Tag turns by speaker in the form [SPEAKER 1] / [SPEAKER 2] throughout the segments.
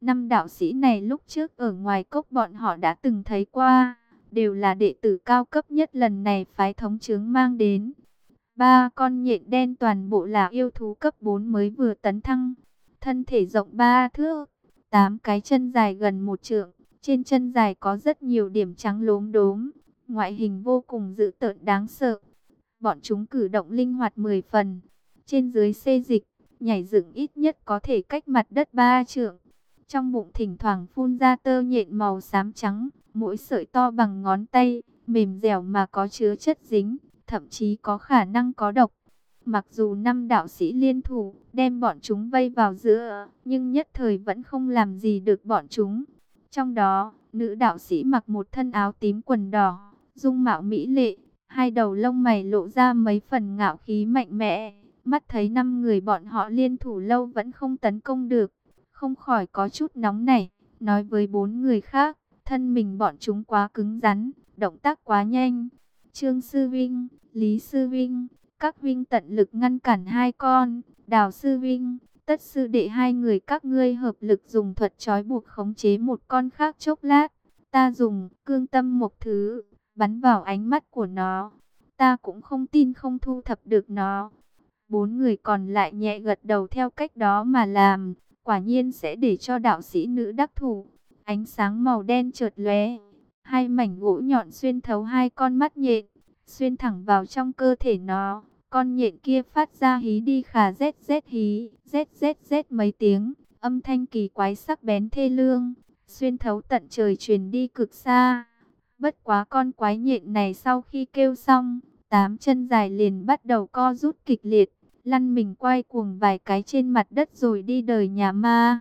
[SPEAKER 1] Năm đạo sĩ này lúc trước ở ngoài cốc bọn họ đã từng thấy qua, đều là đệ tử cao cấp nhất lần này phái thống chứng mang đến. Ba con nhện đen toàn bộ là yêu thú cấp 4 mới vừa tấn thăng, thân thể rộng ba thước, tám cái chân dài gần một trượng, trên chân dài có rất nhiều điểm trắng lốm đốm, ngoại hình vô cùng dữ tợn đáng sợ. Bọn chúng cử động linh hoạt 10 phần, trên dưới xê dịch, nhảy dựng ít nhất có thể cách mặt đất ba trượng. Trong bụng thỉnh thoảng phun ra tơ nhện màu xám trắng, mỗi sợi to bằng ngón tay, mềm dẻo mà có chứa chất dính, thậm chí có khả năng có độc. Mặc dù năm đạo sĩ liên thủ đem bọn chúng vây vào giữa, nhưng nhất thời vẫn không làm gì được bọn chúng. Trong đó, nữ đạo sĩ mặc một thân áo tím quần đỏ, dung mạo mỹ lệ, hai đầu lông mày lộ ra mấy phần ngạo khí mạnh mẽ. Mắt thấy năm người bọn họ liên thủ lâu vẫn không tấn công được, không khỏi có chút nóng nảy, nói với bốn người khác, thân mình bọn chúng quá cứng rắn, động tác quá nhanh. Trương Sư Vinh, Lý Sư Vinh, các Vinh tận lực ngăn cản hai con, Đào Sư Vinh, tất sư đệ hai người các ngươi hợp lực dùng thuật trói buộc khống chế một con khác chốc lát. Ta dùng cương tâm một thứ, bắn vào ánh mắt của nó. Ta cũng không tin không thu thập được nó. Bốn người còn lại nhẹ gật đầu theo cách đó mà làm, quả nhiên sẽ để cho đạo sĩ nữ đắc thủ. Ánh sáng màu đen chợt lóe, hai mảnh gỗ nhọn xuyên thấu hai con mắt nhện, xuyên thẳng vào trong cơ thể nó. Con nhện kia phát ra hí đi khà rét rét hí, rét rét rét mấy tiếng, âm thanh kỳ quái sắc bén thê lương, xuyên thấu tận trời truyền đi cực xa. Bất quá con quái nhện này sau khi kêu xong, tám chân dài liền bắt đầu co rút kịch liệt, lăn mình quay cuồng vài cái trên mặt đất rồi đi đời nhà ma.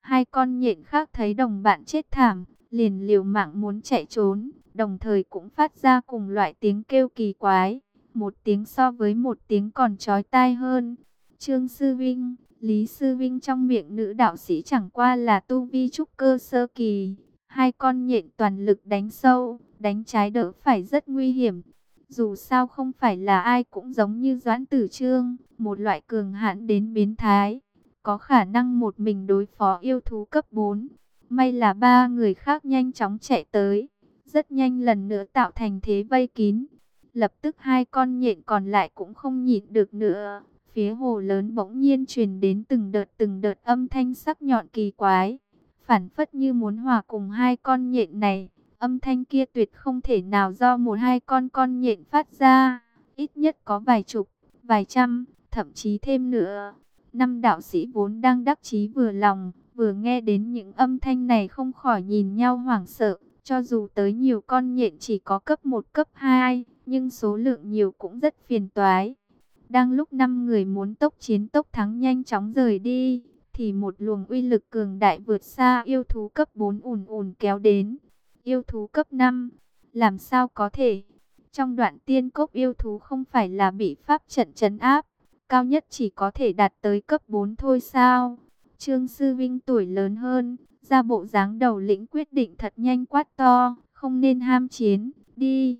[SPEAKER 1] Hai con nhện khác thấy đồng bạn chết thảm, liền liều mạng muốn chạy trốn, đồng thời cũng phát ra cùng loại tiếng kêu kỳ quái, một tiếng so với một tiếng còn chói tai hơn. Trương Sư Vinh, Lý Sư Vinh trong miệng nữ đạo sĩ chẳng qua là tu vi trúc cơ sơ kỳ, hai con nhện toàn lực đánh sâu, đánh trái đỡ phải rất nguy hiểm. Dù sao không phải là ai cũng giống như Doãn Tử Trương, một loại cường hãn đến biến thái, có khả năng một mình đối phó yêu thú cấp 4. May là ba người khác nhanh chóng chạy tới, rất nhanh lần nữa tạo thành thế vây kín. Lập tức hai con nhện còn lại cũng không nhịn được nữa. Phía hồ lớn bỗng nhiên truyền đến từng đợt từng đợt âm thanh sắc nhọn kỳ quái. Phản phất như muốn hòa cùng hai con nhện này. Âm thanh kia tuyệt không thể nào do một hai con con nhện phát ra. Ít nhất có vài chục, vài trăm, thậm chí thêm nữa. Năm đạo sĩ vốn đang đắc chí vừa lòng, vừa nghe đến những âm thanh này không khỏi nhìn nhau hoảng sợ. Cho dù tới nhiều con nhện chỉ có cấp 1 cấp 2, nhưng số lượng nhiều cũng rất phiền toái. Đang lúc năm người muốn tốc chiến tốc thắng nhanh chóng rời đi, thì một luồng uy lực cường đại vượt xa yêu thú cấp 4 ùn ùn kéo đến. Yêu thú cấp 5, làm sao có thể? Trong đoạn tiên cốc yêu thú không phải là bị pháp trận trấn áp, cao nhất chỉ có thể đạt tới cấp 4 thôi sao? Trương Sư Vinh tuổi lớn hơn, ra bộ dáng đầu lĩnh quyết định thật nhanh quát to, không nên ham chiến, đi.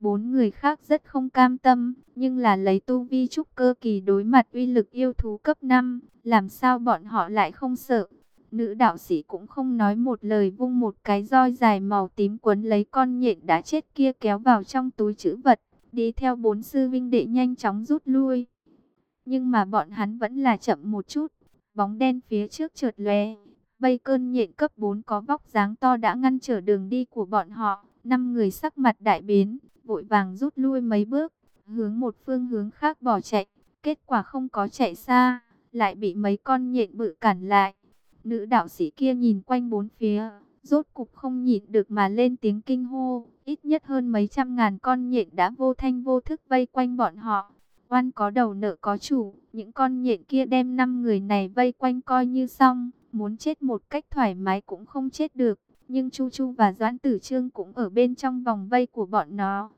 [SPEAKER 1] Bốn người khác rất không cam tâm, nhưng là lấy tu vi trúc cơ kỳ đối mặt uy lực yêu thú cấp 5, làm sao bọn họ lại không sợ. Nữ đạo sĩ cũng không nói một lời vung một cái roi dài màu tím quấn lấy con nhện đã chết kia kéo vào trong túi chữ vật, đi theo bốn sư vinh đệ nhanh chóng rút lui. Nhưng mà bọn hắn vẫn là chậm một chút, bóng đen phía trước trượt lóe, Bây cơn nhện cấp 4 có vóc dáng to đã ngăn trở đường đi của bọn họ. Năm người sắc mặt đại biến, vội vàng rút lui mấy bước, hướng một phương hướng khác bỏ chạy. Kết quả không có chạy xa, lại bị mấy con nhện bự cản lại. Nữ đạo sĩ kia nhìn quanh bốn phía, rốt cục không nhịn được mà lên tiếng kinh hô. Ít nhất hơn mấy trăm ngàn con nhện đã vô thanh vô thức vây quanh bọn họ. Oan có đầu nợ có chủ, những con nhện kia đem năm người này vây quanh coi như xong muốn chết một cách thoải mái cũng không chết được. Nhưng Chu Chu và Doãn Tử Trương cũng ở bên trong vòng vây của bọn nó.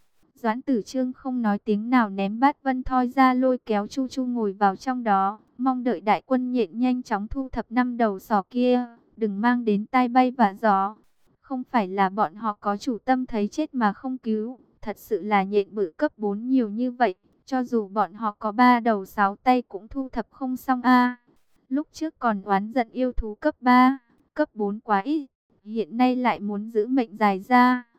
[SPEAKER 1] Doãn Tử Trương không nói tiếng nào ném bát vân thoi ra lôi kéo Chu Chu ngồi vào trong đó. Mong đợi đại quân nhện nhanh chóng thu thập năm đầu sò kia. Đừng mang đến tai bay và gió. Không phải là bọn họ có chủ tâm thấy chết mà không cứu. Thật sự là nhện bự cấp 4 nhiều như vậy. Cho dù bọn họ có ba đầu sáu tay cũng thu thập không xong a Lúc trước còn oán giận yêu thú cấp 3, cấp 4 quá ít, hiện nay lại muốn giữ mệnh dài ra.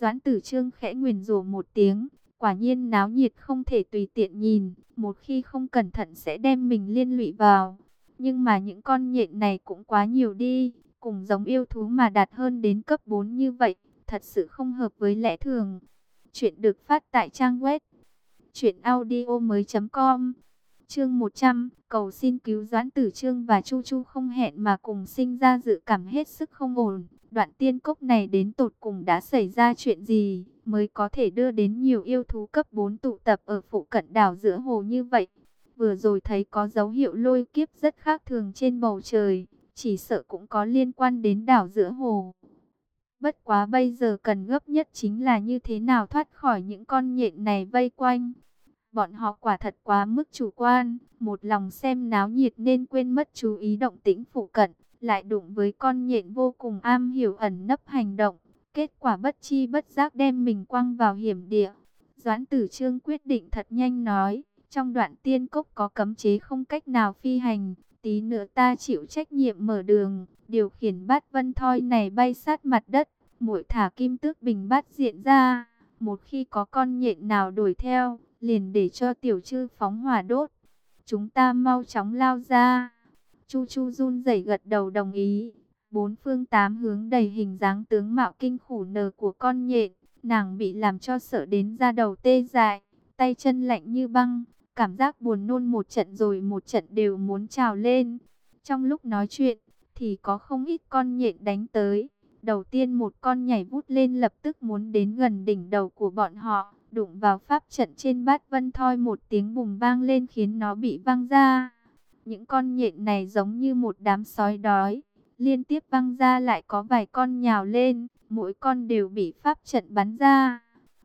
[SPEAKER 1] Doãn tử trương khẽ nguyền rủa một tiếng, quả nhiên náo nhiệt không thể tùy tiện nhìn, một khi không cẩn thận sẽ đem mình liên lụy vào. Nhưng mà những con nhện này cũng quá nhiều đi, cùng giống yêu thú mà đạt hơn đến cấp 4 như vậy, thật sự không hợp với lẽ thường. Chuyện được phát tại trang web truyệnaudiomoi.com. Chương 100, cầu xin cứu Doãn Tử Trương và Chu Chu không hẹn mà cùng sinh ra dự cảm hết sức không ổn. Đoạn tiên cốc này đến tột cùng đã xảy ra chuyện gì mới có thể đưa đến nhiều yêu thú cấp 4 tụ tập ở phụ cận đảo giữa hồ như vậy. Vừa rồi thấy có dấu hiệu lôi kiếp rất khác thường trên bầu trời, chỉ sợ cũng có liên quan đến đảo giữa hồ. Bất quá bây giờ cần gấp nhất chính là như thế nào thoát khỏi những con nhện này vây quanh. Bọn họ quả thật quá mức chủ quan, một lòng xem náo nhiệt nên quên mất chú ý động tĩnh phụ cận, lại đụng với con nhện vô cùng am hiểu ẩn nấp hành động. Kết quả bất chi bất giác đem mình quăng vào hiểm địa. Doãn tử trương quyết định thật nhanh nói, trong đoạn tiên cốc có cấm chế không cách nào phi hành, tí nữa ta chịu trách nhiệm mở đường, điều khiển bát vân thoi này bay sát mặt đất, mỗi thả kim tước bình bát diện ra, một khi có con nhện nào đuổi theo, liền để cho tiểu chư phóng hỏa đốt. Chúng ta mau chóng lao ra. Chu Chu run rẩy gật đầu đồng ý. Bốn phương tám hướng đầy hình dáng tướng mạo kinh khủng nờ của con nhện. Nàng bị làm cho sợ đến da đầu tê dại, tay chân lạnh như băng. Cảm giác buồn nôn một trận rồi một trận đều muốn trào lên. Trong lúc nói chuyện, thì có không ít con nhện đánh tới. Đầu tiên một con nhảy vút lên lập tức muốn đến gần đỉnh đầu của bọn họ đụng vào pháp trận trên bát vân thoi một tiếng bùng vang lên khiến nó bị văng ra. Những con nhện này giống như một đám sói đói, liên tiếp văng ra lại có vài con nhào lên, mỗi con đều bị pháp trận bắn ra.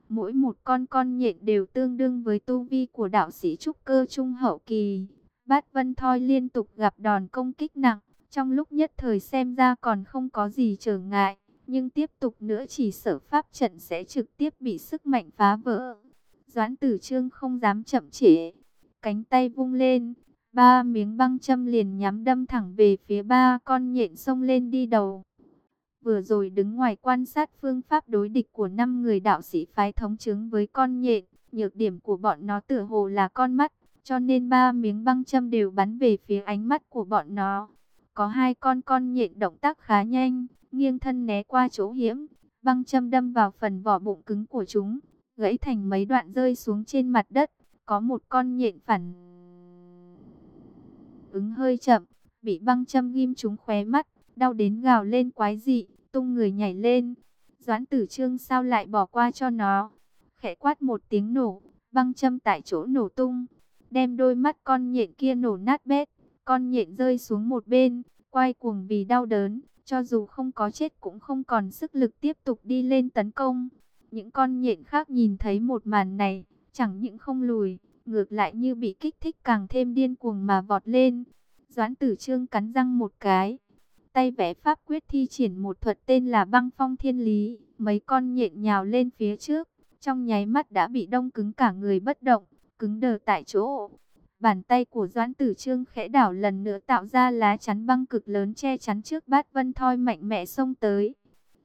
[SPEAKER 1] Mỗi một con con nhện đều tương đương với tu vi của đạo sĩ trúc cơ trung hậu kỳ. Bát vân thoi liên tục gặp đòn công kích nặng, trong lúc nhất thời xem ra còn không có gì trở ngại nhưng tiếp tục nữa chỉ sở pháp trận sẽ trực tiếp bị sức mạnh phá vỡ. Doãn tử trương không dám chậm trễ, cánh tay vung lên, ba miếng băng châm liền nhắm đâm thẳng về phía ba con nhện xông lên đi đầu. Vừa rồi đứng ngoài quan sát phương pháp đối địch của năm người đạo sĩ phái thống chứng với con nhện, nhược điểm của bọn nó tựa hồ là con mắt, cho nên ba miếng băng châm đều bắn về phía ánh mắt của bọn nó. Có hai con con nhện động tác khá nhanh, nghiêng thân né qua chỗ hiểm, băng châm đâm vào phần vỏ bụng cứng của chúng, gãy thành mấy đoạn rơi xuống trên mặt đất, có một con nhện phản ứng hơi chậm, bị băng châm ghim trúng khóe mắt, đau đến gào lên quái dị, tung người nhảy lên. Doãn tử trương sao lại bỏ qua cho nó, khẽ quát một tiếng nổ, băng châm tại chỗ nổ tung, đem đôi mắt con nhện kia nổ nát bét, con nhện rơi xuống một bên, quay cuồng vì đau đớn, cho dù không có chết cũng không còn sức lực tiếp tục đi lên tấn công. Những con nhện khác nhìn thấy một màn này, chẳng những không lùi, ngược lại như bị kích thích càng thêm điên cuồng mà vọt lên. Doãn tử trương cắn răng một cái, tay vẽ pháp quyết thi triển một thuật tên là băng phong thiên lý. Mấy con nhện nhào lên phía trước, trong nháy mắt đã bị đông cứng cả người bất động, cứng đờ tại chỗ. Bàn tay của Doãn Tử Trương khẽ đảo lần nữa tạo ra lá chắn băng cực lớn che chắn trước bát vân thoi mạnh mẽ xông tới.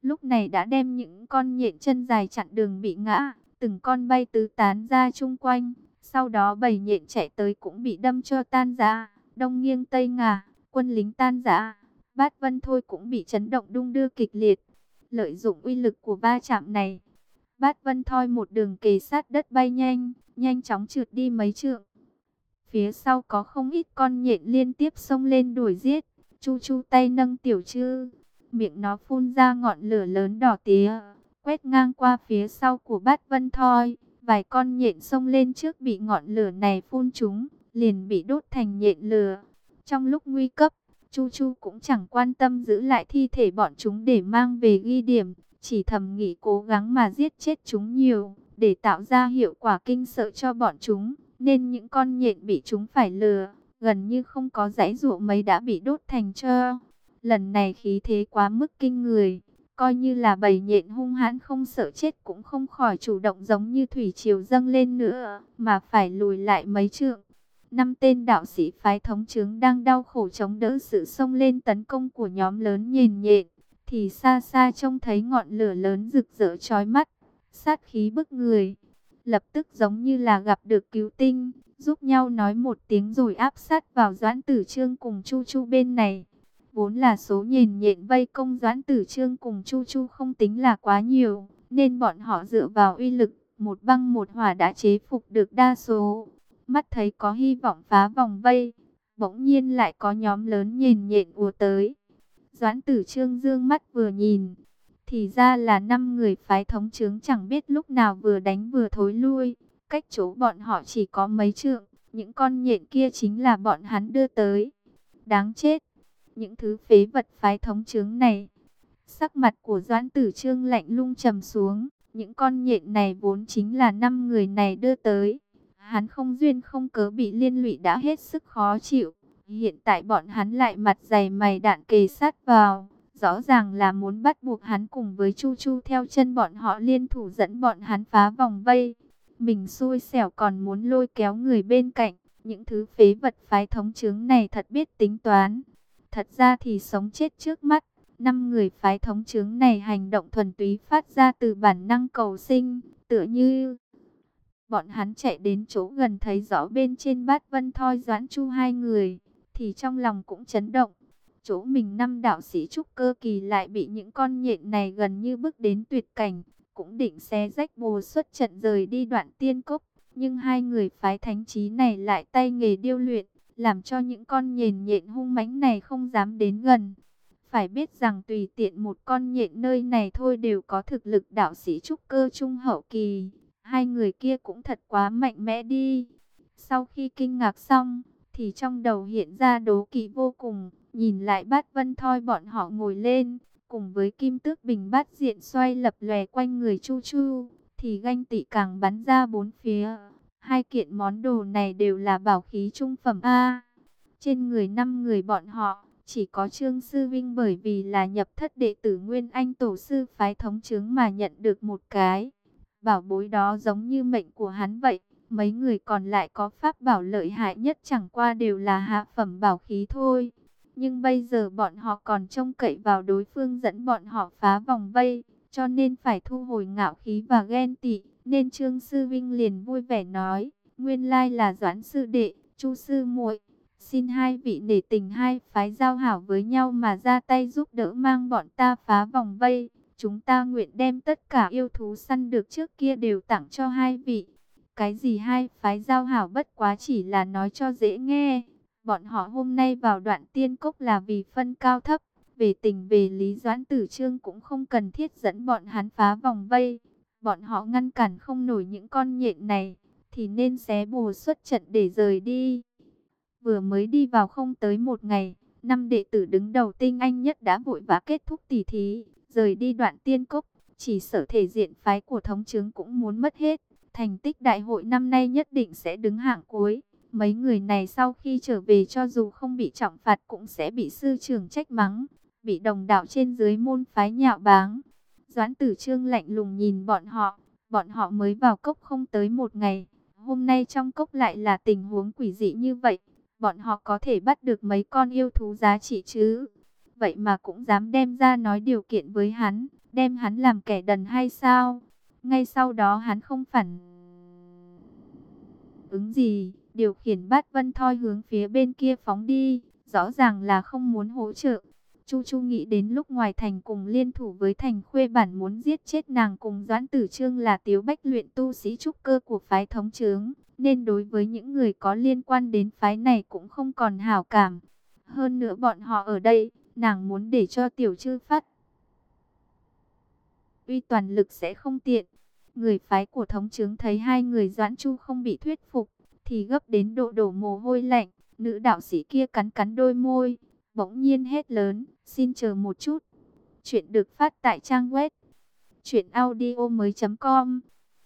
[SPEAKER 1] Lúc này đã đem những con nhện chân dài chặn đường bị ngã, từng con bay tứ tán ra chung quanh. Sau đó bầy nhện chạy tới cũng bị đâm cho tan rã đông nghiêng tây ngả, quân lính tan rã. Bát vân thôi cũng bị chấn động đung đưa kịch liệt. Lợi dụng uy lực của ba chạm này, bát vân thoi một đường kề sát đất bay nhanh, nhanh chóng trượt đi mấy trượng. Phía sau có không ít con nhện liên tiếp xông lên đuổi giết. Chu chu tay nâng tiểu chư. Miệng nó phun ra ngọn lửa lớn đỏ tía. Quét ngang qua phía sau của bát vân thoi. Vài con nhện xông lên trước bị ngọn lửa này phun chúng. Liền bị đốt thành nhện lửa. Trong lúc nguy cấp, Chu Chu cũng chẳng quan tâm giữ lại thi thể bọn chúng để mang về ghi điểm. Chỉ thầm nghĩ cố gắng mà giết chết chúng nhiều. Để tạo ra hiệu quả kinh sợ cho bọn chúng nên những con nhện bị chúng phải lừa, gần như không có dãy dụ mấy đã bị đốt thành cho. Lần này khí thế quá mức kinh người, coi như là bầy nhện hung hãn không sợ chết cũng không khỏi chủ động giống như thủy triều dâng lên nữa, mà phải lùi lại mấy trượng. Năm tên đạo sĩ phái thống trướng đang đau khổ chống đỡ sự xông lên tấn công của nhóm lớn nhìn nhện. Thì xa xa trông thấy ngọn lửa lớn rực rỡ chói mắt, sát khí bức người. Lập tức giống như là gặp được cứu tinh, giúp nhau nói một tiếng rồi áp sát vào Doãn Tử Trương cùng Chu Chu bên này. Vốn là số nhìn nhện vây công Doãn Tử Trương cùng Chu Chu không tính là quá nhiều, nên bọn họ dựa vào uy lực, một băng một hỏa đã chế phục được đa số. Mắt thấy có hy vọng phá vòng vây, bỗng nhiên lại có nhóm lớn nhìn nhện ùa tới. Doãn Tử Trương dương mắt vừa nhìn, thì ra là năm người phái thống trướng chẳng biết lúc nào vừa đánh vừa thối lui. Cách chỗ bọn họ chỉ có mấy trượng, những con nhện kia chính là bọn hắn đưa tới. Đáng chết, những thứ phế vật phái thống chướng này. Sắc mặt của Doãn Tử Trương lạnh lung trầm xuống, những con nhện này vốn chính là năm người này đưa tới. Hắn không duyên không cớ bị liên lụy đã hết sức khó chịu. Hiện tại bọn hắn lại mặt dày mày đạn kề sát vào. Rõ ràng là muốn bắt buộc hắn cùng với Chu Chu theo chân bọn họ liên thủ dẫn bọn hắn phá vòng vây. Mình xui xẻo còn muốn lôi kéo người bên cạnh. Những thứ phế vật phái thống chứng này thật biết tính toán. Thật ra thì sống chết trước mắt. Năm người phái thống chứng này hành động thuần túy phát ra từ bản năng cầu sinh. Tựa như bọn hắn chạy đến chỗ gần thấy rõ bên trên bát vân thoi doãn chu hai người. Thì trong lòng cũng chấn động chỗ mình năm đạo sĩ trúc cơ kỳ lại bị những con nhện này gần như bước đến tuyệt cảnh, cũng định xé rách bồ xuất trận rời đi đoạn tiên cốc, nhưng hai người phái thánh trí này lại tay nghề điêu luyện, làm cho những con nhện nhện hung mãnh này không dám đến gần. Phải biết rằng tùy tiện một con nhện nơi này thôi đều có thực lực đạo sĩ trúc cơ trung hậu kỳ, hai người kia cũng thật quá mạnh mẽ đi. Sau khi kinh ngạc xong, thì trong đầu hiện ra đố kỵ vô cùng, Nhìn lại bát vân thoi bọn họ ngồi lên, cùng với kim tước bình bát diện xoay lập lòe quanh người chu chu, thì ganh tị càng bắn ra bốn phía. Hai kiện món đồ này đều là bảo khí trung phẩm A. Trên người năm người bọn họ, chỉ có Trương Sư Vinh bởi vì là nhập thất đệ tử Nguyên Anh Tổ Sư phái thống chứng mà nhận được một cái. Bảo bối đó giống như mệnh của hắn vậy. Mấy người còn lại có pháp bảo lợi hại nhất chẳng qua đều là hạ phẩm bảo khí thôi. Nhưng bây giờ bọn họ còn trông cậy vào đối phương dẫn bọn họ phá vòng vây, cho nên phải thu hồi ngạo khí và ghen tị. Nên Trương Sư Vinh liền vui vẻ nói, nguyên lai là Doãn Sư Đệ, Chu Sư muội Xin hai vị nể tình hai phái giao hảo với nhau mà ra tay giúp đỡ mang bọn ta phá vòng vây. Chúng ta nguyện đem tất cả yêu thú săn được trước kia đều tặng cho hai vị. Cái gì hai phái giao hảo bất quá chỉ là nói cho dễ nghe. Bọn họ hôm nay vào đoạn tiên cốc là vì phân cao thấp. Về tình về lý doãn tử trương cũng không cần thiết dẫn bọn hắn phá vòng vây. Bọn họ ngăn cản không nổi những con nhện này. Thì nên xé bồ xuất trận để rời đi. Vừa mới đi vào không tới một ngày. Năm đệ tử đứng đầu tinh anh nhất đã vội vã kết thúc tỷ thí. Rời đi đoạn tiên cốc. Chỉ sở thể diện phái của thống chứng cũng muốn mất hết. Thành tích đại hội năm nay nhất định sẽ đứng hạng cuối. Mấy người này sau khi trở về cho dù không bị trọng phạt cũng sẽ bị sư trưởng trách mắng, bị đồng đạo trên dưới môn phái nhạo báng. Doãn tử trương lạnh lùng nhìn bọn họ, bọn họ mới vào cốc không tới một ngày. Hôm nay trong cốc lại là tình huống quỷ dị như vậy, bọn họ có thể bắt được mấy con yêu thú giá trị chứ. Vậy mà cũng dám đem ra nói điều kiện với hắn, đem hắn làm kẻ đần hay sao? Ngay sau đó hắn không phản ứng gì, điều khiển bát vân thoi hướng phía bên kia phóng đi, rõ ràng là không muốn hỗ trợ. Chu Chu nghĩ đến lúc ngoài thành cùng liên thủ với thành khuê bản muốn giết chết nàng cùng Doãn Tử Trương là tiếu bách luyện tu sĩ trúc cơ của phái thống trướng, nên đối với những người có liên quan đến phái này cũng không còn hảo cảm. Hơn nữa bọn họ ở đây, nàng muốn để cho tiểu chư phát. Uy toàn lực sẽ không tiện. Người phái của thống trướng thấy hai người Doãn Chu không bị thuyết phục, thì gấp đến độ đổ mồ hôi lạnh. Nữ đạo sĩ kia cắn cắn đôi môi, bỗng nhiên hét lớn, xin chờ một chút. Chuyện được phát tại trang web truyệnaudiomoi.com.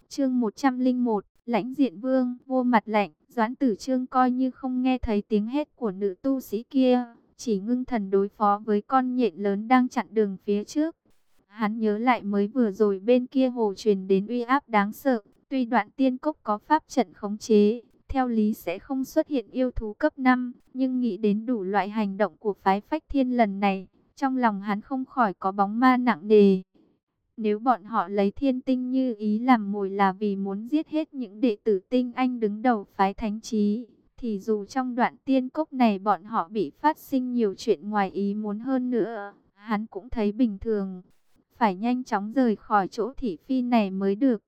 [SPEAKER 1] Chương 101, Lãnh Diện Vương, vô mặt lạnh, Doãn Tử Trương coi như không nghe thấy tiếng hét của nữ tu sĩ kia, chỉ ngưng thần đối phó với con nhện lớn đang chặn đường phía trước. Hắn nhớ lại mới vừa rồi bên kia hồ truyền đến uy áp đáng sợ, tuy đoạn tiên cốc có pháp trận khống chế, theo lý sẽ không xuất hiện yêu thú cấp 5, nhưng nghĩ đến đủ loại hành động của phái phách thiên lần này, trong lòng hắn không khỏi có bóng ma nặng nề. Nếu bọn họ lấy thiên tinh như ý làm mồi là vì muốn giết hết những đệ tử tinh anh đứng đầu phái thánh trí, thì dù trong đoạn tiên cốc này bọn họ bị phát sinh nhiều chuyện ngoài ý muốn hơn nữa, hắn cũng thấy bình thường. Phải nhanh chóng rời khỏi chỗ thị phi này mới được.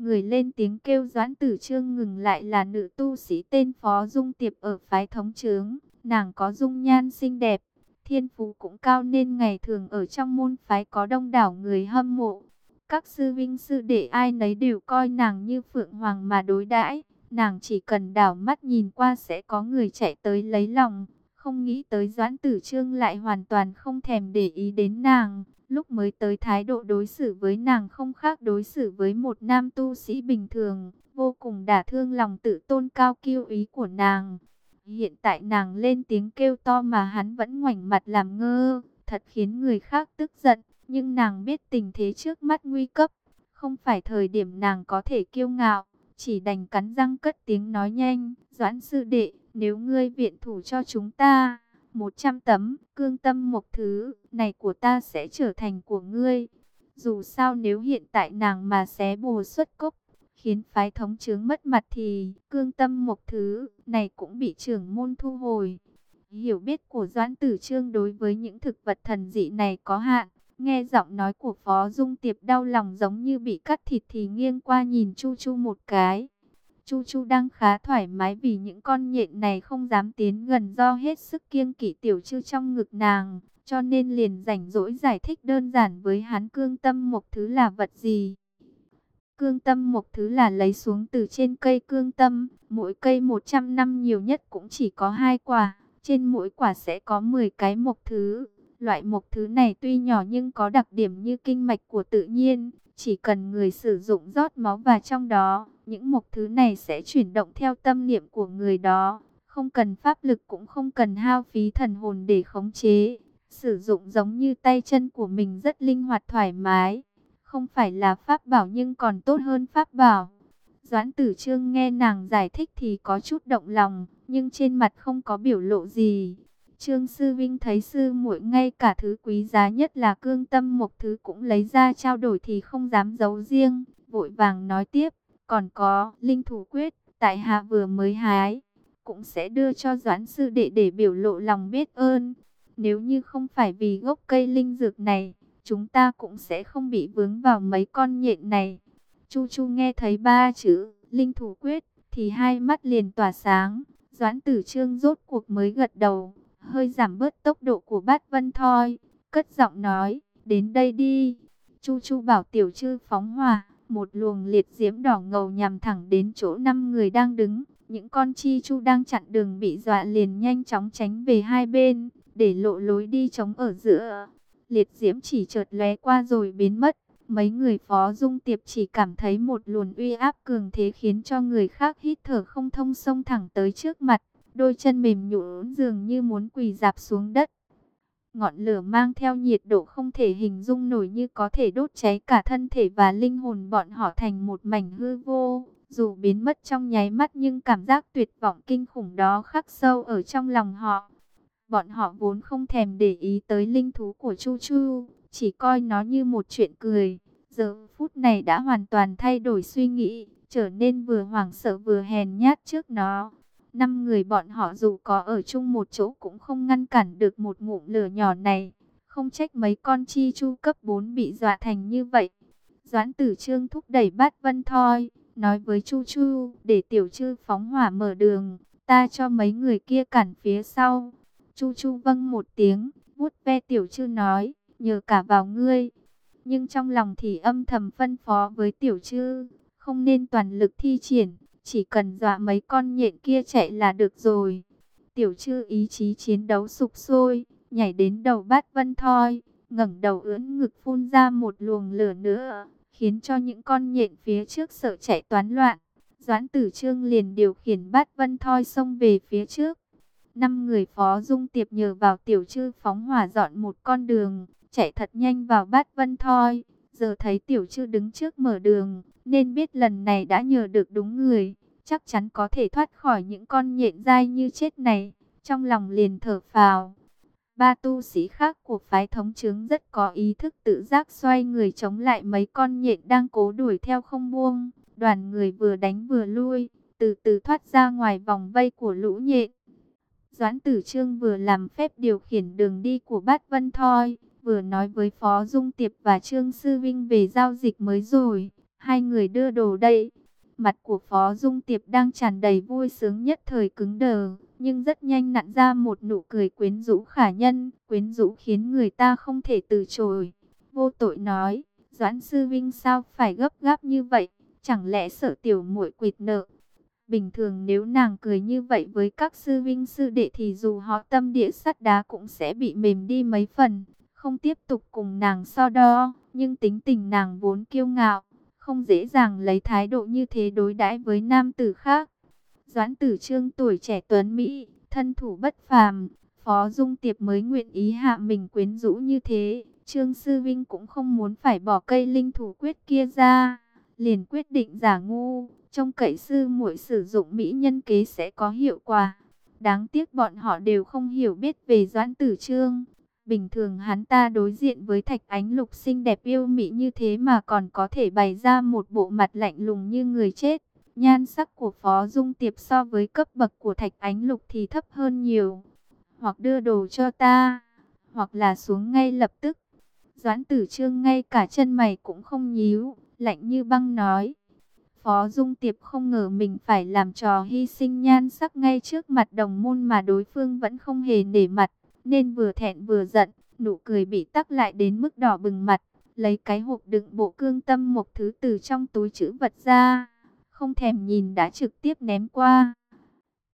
[SPEAKER 1] Người lên tiếng kêu doãn tử trương ngừng lại là nữ tu sĩ tên Phó Dung Tiệp ở phái thống trướng. Nàng có dung nhan xinh đẹp, thiên phú cũng cao nên ngày thường ở trong môn phái có đông đảo người hâm mộ. Các sư vinh sư đệ ai nấy đều coi nàng như phượng hoàng mà đối đãi Nàng chỉ cần đảo mắt nhìn qua sẽ có người chạy tới lấy lòng. Không nghĩ tới Doãn Tử Trương lại hoàn toàn không thèm để ý đến nàng. Lúc mới tới thái độ đối xử với nàng không khác đối xử với một nam tu sĩ bình thường. Vô cùng đả thương lòng tự tôn cao kiêu ý của nàng. Hiện tại nàng lên tiếng kêu to mà hắn vẫn ngoảnh mặt làm ngơ. Thật khiến người khác tức giận. Nhưng nàng biết tình thế trước mắt nguy cấp. Không phải thời điểm nàng có thể kiêu ngạo chỉ đành cắn răng cất tiếng nói nhanh, Doãn sư đệ, nếu ngươi viện thủ cho chúng ta, 100 tấm cương tâm một thứ này của ta sẽ trở thành của ngươi. Dù sao nếu hiện tại nàng mà xé bồ xuất cốc, khiến phái thống chướng mất mặt thì cương tâm một thứ này cũng bị trưởng môn thu hồi. Hiểu biết của Doãn Tử Trương đối với những thực vật thần dị này có hạn, Nghe giọng nói của Phó Dung Tiệp đau lòng giống như bị cắt thịt thì nghiêng qua nhìn Chu Chu một cái. Chu Chu đang khá thoải mái vì những con nhện này không dám tiến gần do hết sức kiêng kỵ tiểu chư trong ngực nàng. Cho nên liền rảnh rỗi giải thích đơn giản với hắn cương tâm một thứ là vật gì. Cương tâm một thứ là lấy xuống từ trên cây cương tâm, mỗi cây 100 năm nhiều nhất cũng chỉ có hai quả, trên mỗi quả sẽ có 10 cái một thứ. Loại mộc thứ này tuy nhỏ nhưng có đặc điểm như kinh mạch của tự nhiên, chỉ cần người sử dụng rót máu vào trong đó, những mục thứ này sẽ chuyển động theo tâm niệm của người đó, không cần pháp lực cũng không cần hao phí thần hồn để khống chế, sử dụng giống như tay chân của mình rất linh hoạt thoải mái, không phải là pháp bảo nhưng còn tốt hơn pháp bảo. Doãn tử trương nghe nàng giải thích thì có chút động lòng, nhưng trên mặt không có biểu lộ gì. Trương Sư Vinh thấy sư muội ngay cả thứ quý giá nhất là cương tâm một thứ cũng lấy ra trao đổi thì không dám giấu riêng, vội vàng nói tiếp, còn có linh thủ quyết, tại hạ vừa mới hái, cũng sẽ đưa cho doãn sư đệ để biểu lộ lòng biết ơn. Nếu như không phải vì gốc cây linh dược này, chúng ta cũng sẽ không bị vướng vào mấy con nhện này. Chu Chu nghe thấy ba chữ linh thủ quyết thì hai mắt liền tỏa sáng, Doãn Tử Trương rốt cuộc mới gật đầu hơi giảm bớt tốc độ của bát vân thoi, cất giọng nói, đến đây đi. Chu Chu bảo tiểu chư phóng hỏa, một luồng liệt diễm đỏ ngầu nhằm thẳng đến chỗ năm người đang đứng. Những con chi chu đang chặn đường bị dọa liền nhanh chóng tránh về hai bên, để lộ lối đi trống ở giữa. Liệt diễm chỉ chợt lóe qua rồi biến mất. Mấy người phó dung tiệp chỉ cảm thấy một luồng uy áp cường thế khiến cho người khác hít thở không thông sông thẳng tới trước mặt đôi chân mềm nhũn dường như muốn quỳ dạp xuống đất. Ngọn lửa mang theo nhiệt độ không thể hình dung nổi như có thể đốt cháy cả thân thể và linh hồn bọn họ thành một mảnh hư vô. Dù biến mất trong nháy mắt nhưng cảm giác tuyệt vọng kinh khủng đó khắc sâu ở trong lòng họ. Bọn họ vốn không thèm để ý tới linh thú của Chu Chu, chỉ coi nó như một chuyện cười. Giờ phút này đã hoàn toàn thay đổi suy nghĩ, trở nên vừa hoảng sợ vừa hèn nhát trước nó. Năm người bọn họ dù có ở chung một chỗ cũng không ngăn cản được một ngụm lửa nhỏ này. Không trách mấy con chi chu cấp 4 bị dọa thành như vậy. Doãn tử trương thúc đẩy bát vân thoi, nói với chu chu để tiểu chư phóng hỏa mở đường, ta cho mấy người kia cản phía sau. Chu chu vâng một tiếng, vuốt ve tiểu chư nói, nhờ cả vào ngươi. Nhưng trong lòng thì âm thầm phân phó với tiểu chư, không nên toàn lực thi triển, chỉ cần dọa mấy con nhện kia chạy là được rồi. Tiểu chư ý chí chiến đấu sục sôi, nhảy đến đầu bát vân thoi, ngẩng đầu ưỡn ngực phun ra một luồng lửa nữa, khiến cho những con nhện phía trước sợ chạy toán loạn. Doãn tử trương liền điều khiển bát vân thoi xông về phía trước. Năm người phó dung tiệp nhờ vào tiểu chư phóng hỏa dọn một con đường, chạy thật nhanh vào bát vân thoi. Giờ thấy tiểu chư đứng trước mở đường, nên biết lần này đã nhờ được đúng người chắc chắn có thể thoát khỏi những con nhện dai như chết này. Trong lòng liền thở phào. Ba tu sĩ khác của phái thống chứng rất có ý thức tự giác xoay người chống lại mấy con nhện đang cố đuổi theo không buông. Đoàn người vừa đánh vừa lui, từ từ thoát ra ngoài vòng vây của lũ nhện. Doãn Tử Trương vừa làm phép điều khiển đường đi của Bát Vân Thoi, vừa nói với Phó Dung Tiệp và Trương Sư Vinh về giao dịch mới rồi. Hai người đưa đồ đây. Mặt của Phó Dung Tiệp đang tràn đầy vui sướng nhất thời cứng đờ, nhưng rất nhanh nặn ra một nụ cười quyến rũ khả nhân, quyến rũ khiến người ta không thể từ chối. Vô tội nói, Doãn Sư Vinh sao phải gấp gáp như vậy, chẳng lẽ sợ tiểu muội quỵt nợ. Bình thường nếu nàng cười như vậy với các sư vinh sư đệ thì dù họ tâm địa sắt đá cũng sẽ bị mềm đi mấy phần, không tiếp tục cùng nàng so đo, nhưng tính tình nàng vốn kiêu ngạo, không dễ dàng lấy thái độ như thế đối đãi với nam tử khác. Doãn tử trương tuổi trẻ tuấn Mỹ, thân thủ bất phàm, Phó Dung Tiệp mới nguyện ý hạ mình quyến rũ như thế. Trương Sư Vinh cũng không muốn phải bỏ cây linh thủ quyết kia ra, liền quyết định giả ngu, trong cậy sư muội sử dụng mỹ nhân kế sẽ có hiệu quả. Đáng tiếc bọn họ đều không hiểu biết về Doãn Tử Trương. Bình thường hắn ta đối diện với Thạch Ánh Lục xinh đẹp yêu mị như thế mà còn có thể bày ra một bộ mặt lạnh lùng như người chết. Nhan sắc của Phó Dung Tiệp so với cấp bậc của Thạch Ánh Lục thì thấp hơn nhiều. Hoặc đưa đồ cho ta, hoặc là xuống ngay lập tức. Doãn tử trương ngay cả chân mày cũng không nhíu, lạnh như băng nói. Phó Dung Tiệp không ngờ mình phải làm trò hy sinh nhan sắc ngay trước mặt đồng môn mà đối phương vẫn không hề nể mặt, nên vừa thẹn vừa giận, nụ cười bị tắc lại đến mức đỏ bừng mặt, lấy cái hộp đựng bộ cương tâm một thứ từ trong túi chữ vật ra, không thèm nhìn đã trực tiếp ném qua.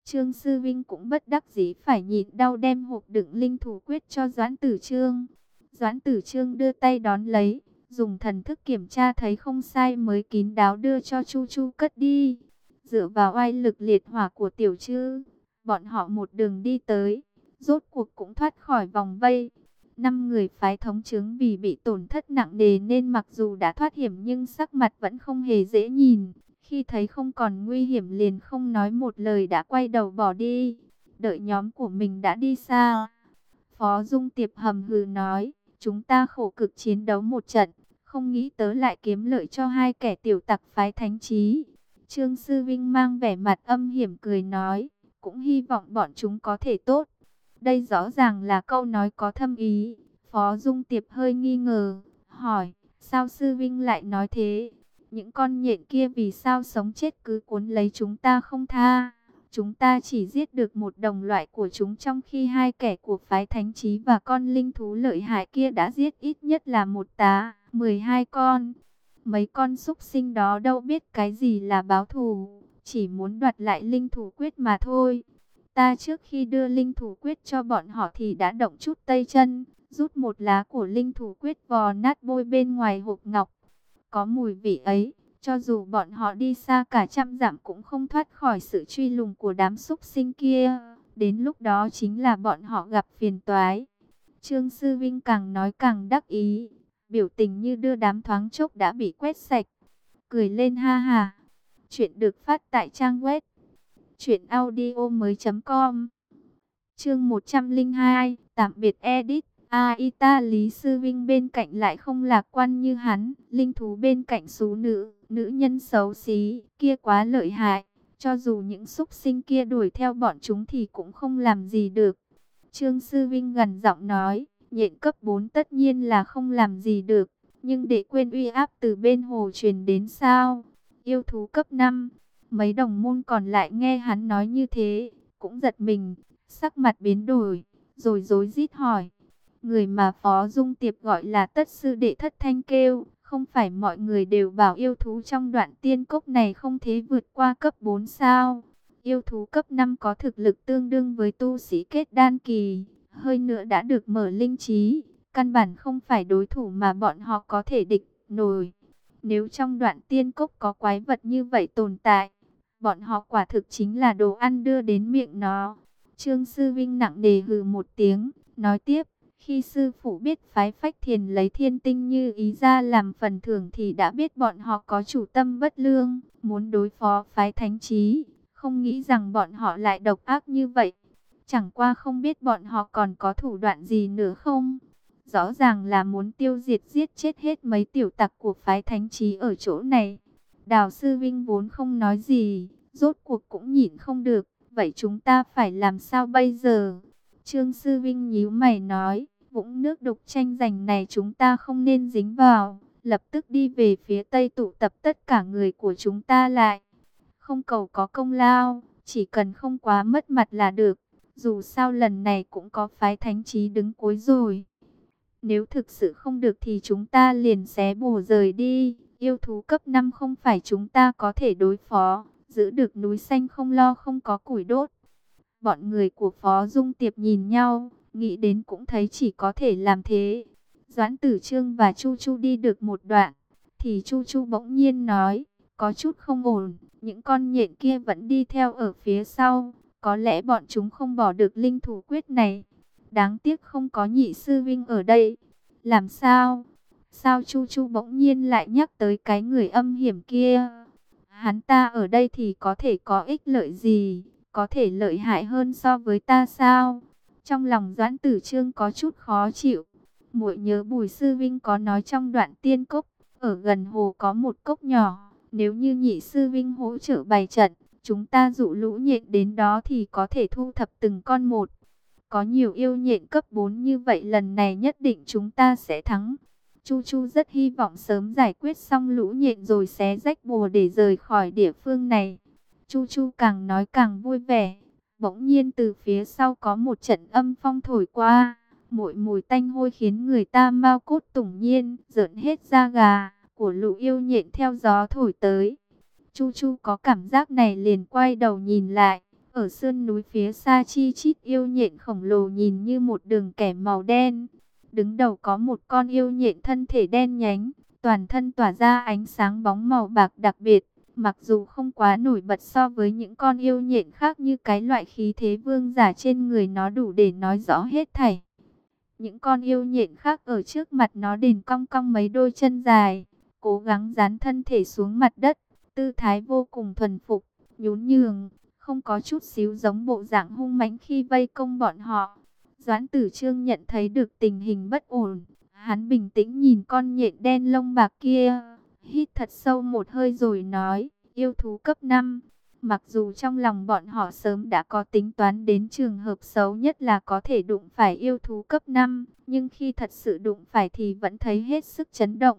[SPEAKER 1] Trương Sư Vinh cũng bất đắc dĩ phải nhịn đau đem hộp đựng linh thủ quyết cho Doãn Tử Trương. Doãn Tử Trương đưa tay đón lấy, dùng thần thức kiểm tra thấy không sai mới kín đáo đưa cho Chu Chu cất đi. Dựa vào oai lực liệt hỏa của tiểu chư, bọn họ một đường đi tới, rốt cuộc cũng thoát khỏi vòng vây. Năm người phái thống chứng vì bị tổn thất nặng nề nên mặc dù đã thoát hiểm nhưng sắc mặt vẫn không hề dễ nhìn. Khi thấy không còn nguy hiểm liền không nói một lời đã quay đầu bỏ đi. Đợi nhóm của mình đã đi xa. Phó Dung Tiệp hầm hừ nói, chúng ta khổ cực chiến đấu một trận, không nghĩ tới lại kiếm lợi cho hai kẻ tiểu tặc phái thánh trí. Trương Sư Vinh mang vẻ mặt âm hiểm cười nói, cũng hy vọng bọn chúng có thể tốt. Đây rõ ràng là câu nói có thâm ý. Phó Dung Tiệp hơi nghi ngờ, hỏi, sao Sư Vinh lại nói thế? Những con nhện kia vì sao sống chết cứ cuốn lấy chúng ta không tha? Chúng ta chỉ giết được một đồng loại của chúng trong khi hai kẻ của phái thánh trí và con linh thú lợi hại kia đã giết ít nhất là một tá, 12 con. Mấy con súc sinh đó đâu biết cái gì là báo thù, chỉ muốn đoạt lại linh thú quyết mà thôi. Ta trước khi đưa linh thủ quyết cho bọn họ thì đã động chút tay chân, rút một lá của linh thủ quyết vò nát bôi bên ngoài hộp ngọc. Có mùi vị ấy, cho dù bọn họ đi xa cả trăm dặm cũng không thoát khỏi sự truy lùng của đám súc sinh kia. Đến lúc đó chính là bọn họ gặp phiền toái. Trương Sư Vinh càng nói càng đắc ý, biểu tình như đưa đám thoáng chốc đã bị quét sạch. Cười lên ha ha. Chuyện được phát tại trang web Chuyện audio mới com. Chương 102 Tạm biệt edit Aita Lý Sư Vinh bên cạnh lại không lạc quan như hắn, Linh thú bên cạnh số nữ Nữ nhân xấu xí, Kia quá lợi hại. Cho dù những súc sinh kia đuổi theo bọn chúng Thì cũng không làm gì được. Trương Sư Vinh gần giọng nói, Nhện cấp 4 tất nhiên là không làm gì được. Nhưng để quên uy áp từ bên hồ truyền đến sao? Yêu thú cấp 5 Mấy đồng môn còn lại nghe hắn nói như thế, cũng giật mình, sắc mặt biến đổi, rồi dối rít hỏi. Người mà Phó Dung Tiệp gọi là tất sư đệ thất thanh kêu, không phải mọi người đều bảo yêu thú trong đoạn tiên cốc này không thể vượt qua cấp 4 sao. Yêu thú cấp 5 có thực lực tương đương với tu sĩ kết đan kỳ, hơi nữa đã được mở linh trí, căn bản không phải đối thủ mà bọn họ có thể địch nổi. Nếu trong đoạn tiên cốc có quái vật như vậy tồn tại, Bọn họ quả thực chính là đồ ăn đưa đến miệng nó. Trương Sư Vinh nặng đề hừ một tiếng, nói tiếp, Khi sư phụ biết phái phách thiền lấy thiên tinh như ý ra làm phần thưởng thì đã biết bọn họ có chủ tâm bất lương, muốn đối phó phái thánh trí, không nghĩ rằng bọn họ lại độc ác như vậy. Chẳng qua không biết bọn họ còn có thủ đoạn gì nữa không? Rõ ràng là muốn tiêu diệt giết chết hết mấy tiểu tặc của phái thánh trí ở chỗ này. Đào sư Vinh vốn không nói gì, rốt cuộc cũng nhịn không được. Vậy chúng ta phải làm sao bây giờ? Trương sư Vinh nhíu mày nói, vũng nước đục tranh giành này chúng ta không nên dính vào. Lập tức đi về phía tây tụ tập tất cả người của chúng ta lại. Không cầu có công lao, chỉ cần không quá mất mặt là được. Dù sao lần này cũng có phái thánh trí đứng cuối rồi. Nếu thực sự không được thì chúng ta liền xé bổ rời đi. Yêu thú cấp 5 không phải chúng ta có thể đối phó. Giữ được núi xanh không lo không có củi đốt. Bọn người của Phó Dung Tiệp nhìn nhau, nghĩ đến cũng thấy chỉ có thể làm thế. Doãn Tử Trương và Chu Chu đi được một đoạn, thì Chu Chu bỗng nhiên nói, có chút không ổn, những con nhện kia vẫn đi theo ở phía sau, có lẽ bọn chúng không bỏ được linh thủ quyết này. Đáng tiếc không có nhị sư vinh ở đây. Làm sao? Sao Chu Chu bỗng nhiên lại nhắc tới cái người âm hiểm kia? Hắn ta ở đây thì có thể có ích lợi gì? Có thể lợi hại hơn so với ta sao? Trong lòng Doãn Tử Trương có chút khó chịu. Muội nhớ Bùi Sư Vinh có nói trong đoạn tiên cốc, ở gần hồ có một cốc nhỏ. Nếu như nhị Sư Vinh hỗ trợ bày trận, chúng ta dụ lũ nhện đến đó thì có thể thu thập từng con một. Có nhiều yêu nhện cấp 4 như vậy lần này nhất định chúng ta sẽ thắng. Chu Chu rất hy vọng sớm giải quyết xong lũ nhện rồi xé rách bùa để rời khỏi địa phương này. Chu Chu càng nói càng vui vẻ. Bỗng nhiên từ phía sau có một trận âm phong thổi qua. Mỗi mùi tanh hôi khiến người ta mau cốt tủng nhiên, rợn hết da gà, của lũ yêu nhện theo gió thổi tới. Chu Chu có cảm giác này liền quay đầu nhìn lại. Ở sơn núi phía xa chi chít yêu nhện khổng lồ nhìn như một đường kẻ màu đen. Đứng đầu có một con yêu nhện thân thể đen nhánh, toàn thân tỏa ra ánh sáng bóng màu bạc đặc biệt. Mặc dù không quá nổi bật so với những con yêu nhện khác như cái loại khí thế vương giả trên người nó đủ để nói rõ hết thảy. Những con yêu nhện khác ở trước mặt nó đền cong cong mấy đôi chân dài, cố gắng dán thân thể xuống mặt đất, tư thái vô cùng thuần phục, nhún nhường, không có chút xíu giống bộ dạng hung mãnh khi vây công bọn họ. Doãn tử trương nhận thấy được tình hình bất ổn, hắn bình tĩnh nhìn con nhện đen lông bạc kia, hít thật sâu một hơi rồi nói, yêu thú cấp 5. Mặc dù trong lòng bọn họ sớm đã có tính toán đến trường hợp xấu nhất là có thể đụng phải yêu thú cấp 5, nhưng khi thật sự đụng phải thì vẫn thấy hết sức chấn động.